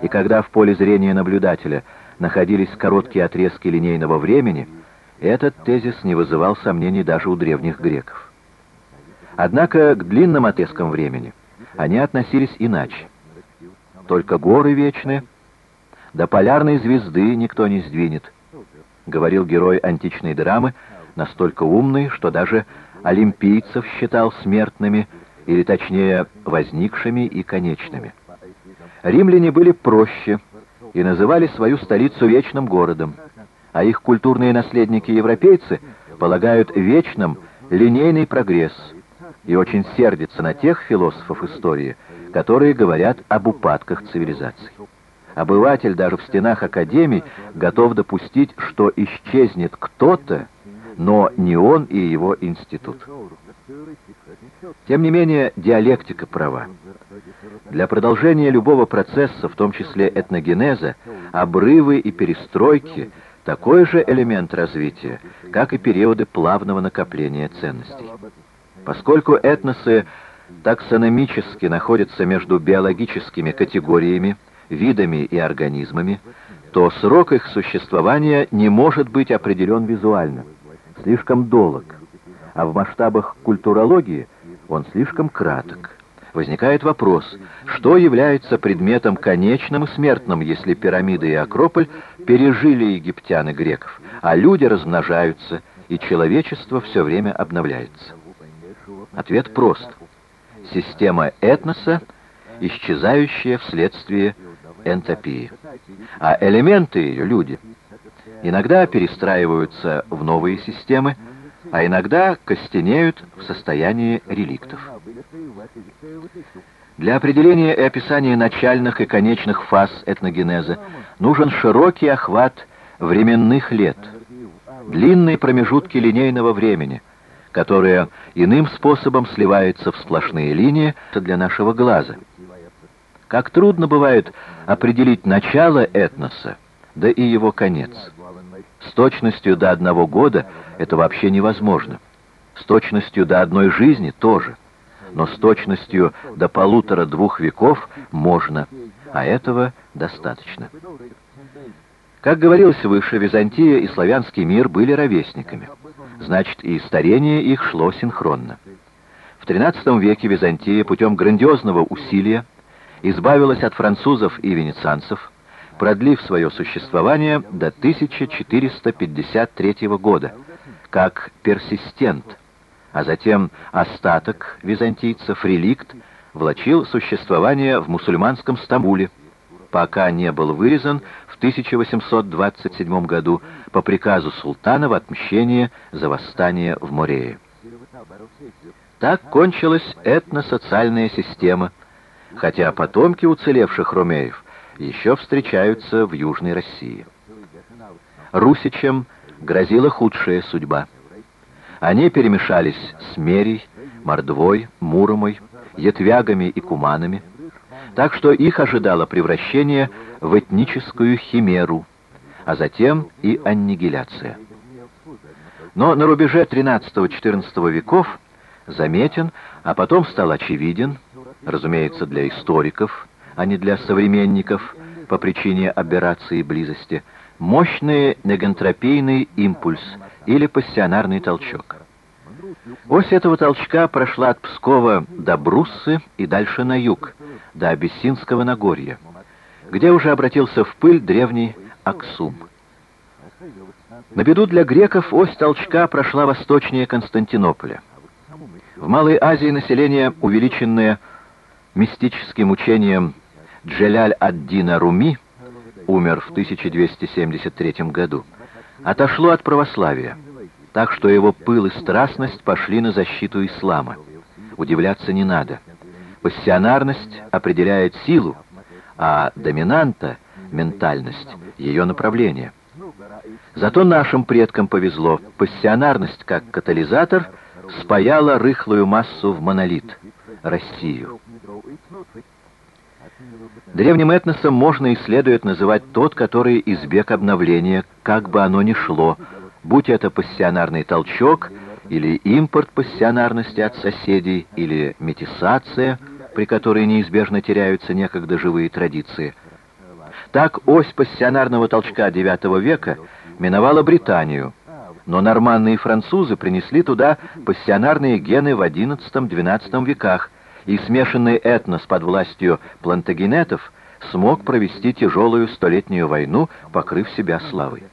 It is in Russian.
И когда в поле зрения наблюдателя находились короткие отрезки линейного времени, этот тезис не вызывал сомнений даже у древних греков. Однако к длинным отрезкам времени они относились иначе. Только горы вечны, до полярной звезды никто не сдвинет, говорил герой античной драмы, настолько умный, что даже олимпийцев считал смертными, или точнее возникшими и конечными. Римляне были проще и называли свою столицу вечным городом, а их культурные наследники-европейцы полагают вечным линейный прогресс и очень сердятся на тех философов истории, которые говорят об упадках цивилизаций. Обыватель даже в стенах академий готов допустить, что исчезнет кто-то, но не он и его институт. Тем не менее, диалектика права. Для продолжения любого процесса, в том числе этногенеза, обрывы и перестройки – такой же элемент развития, как и периоды плавного накопления ценностей. Поскольку этносы таксономически находятся между биологическими категориями, видами и организмами, то срок их существования не может быть определен визуально, слишком долг, а в масштабах культурологии он слишком краток. Возникает вопрос, что является предметом конечным и смертным, если пирамиды и Акрополь пережили египтян и греков, а люди размножаются, и человечество все время обновляется? Ответ прост. Система этноса, исчезающая вследствие энтропии. А элементы ее, люди, иногда перестраиваются в новые системы, а иногда костенеют в состоянии реликтов. Для определения и описания начальных и конечных фаз этногенеза нужен широкий охват временных лет, длинные промежутки линейного времени, которые иным способом сливаются в сплошные линии для нашего глаза. Как трудно бывает определить начало этноса, да и его конец. С точностью до одного года это вообще невозможно. С точностью до одной жизни тоже. Но с точностью до полутора-двух веков можно, а этого достаточно. Как говорилось выше, Византия и славянский мир были ровесниками. Значит, и старение их шло синхронно. В XIII веке Византия путем грандиозного усилия избавилась от французов и венецианцев, продлив свое существование до 1453 года, как персистент, а затем остаток византийцев, реликт, влачил существование в мусульманском Стамбуле, пока не был вырезан в 1827 году по приказу султана в отмщение за восстание в Морее. Так кончилась этносоциальная система, хотя потомки уцелевших румеев еще встречаются в Южной России. Русичам грозила худшая судьба. Они перемешались с Мерей, Мордвой, Муромой, Ятвягами и Куманами, так что их ожидало превращение в этническую химеру, а затем и аннигиляция. Но на рубеже XIII-XIV веков заметен, а потом стал очевиден, разумеется, для историков, а не для современников по причине аберрации близости, мощный негантропийный импульс или пассионарный толчок. Ось этого толчка прошла от Пскова до Бруссы и дальше на юг, до Абиссинского Нагорья, где уже обратился в пыль древний Аксум. На беду для греков ось толчка прошла восточнее Константинополя. В Малой Азии население, увеличенное мистическим учением Джеляль ад-Дина Руми, умер в 1273 году, отошло от православия, так что его пыл и страстность пошли на защиту ислама. Удивляться не надо. Пассионарность определяет силу, а доминанта — ментальность, ее направление. Зато нашим предкам повезло. Пассионарность, как катализатор, спаяла рыхлую массу в монолит — Россию. Древним этносом можно и следует называть тот, который избег обновления, как бы оно ни шло, будь это пассионарный толчок, или импорт пассионарности от соседей, или метисация, при которой неизбежно теряются некогда живые традиции. Так ось пассионарного толчка IX века миновала Британию, но норманны и французы принесли туда пассионарные гены в XI-XII веках, и смешанный этнос под властью плантагенетов смог провести тяжелую столетнюю войну, покрыв себя славой.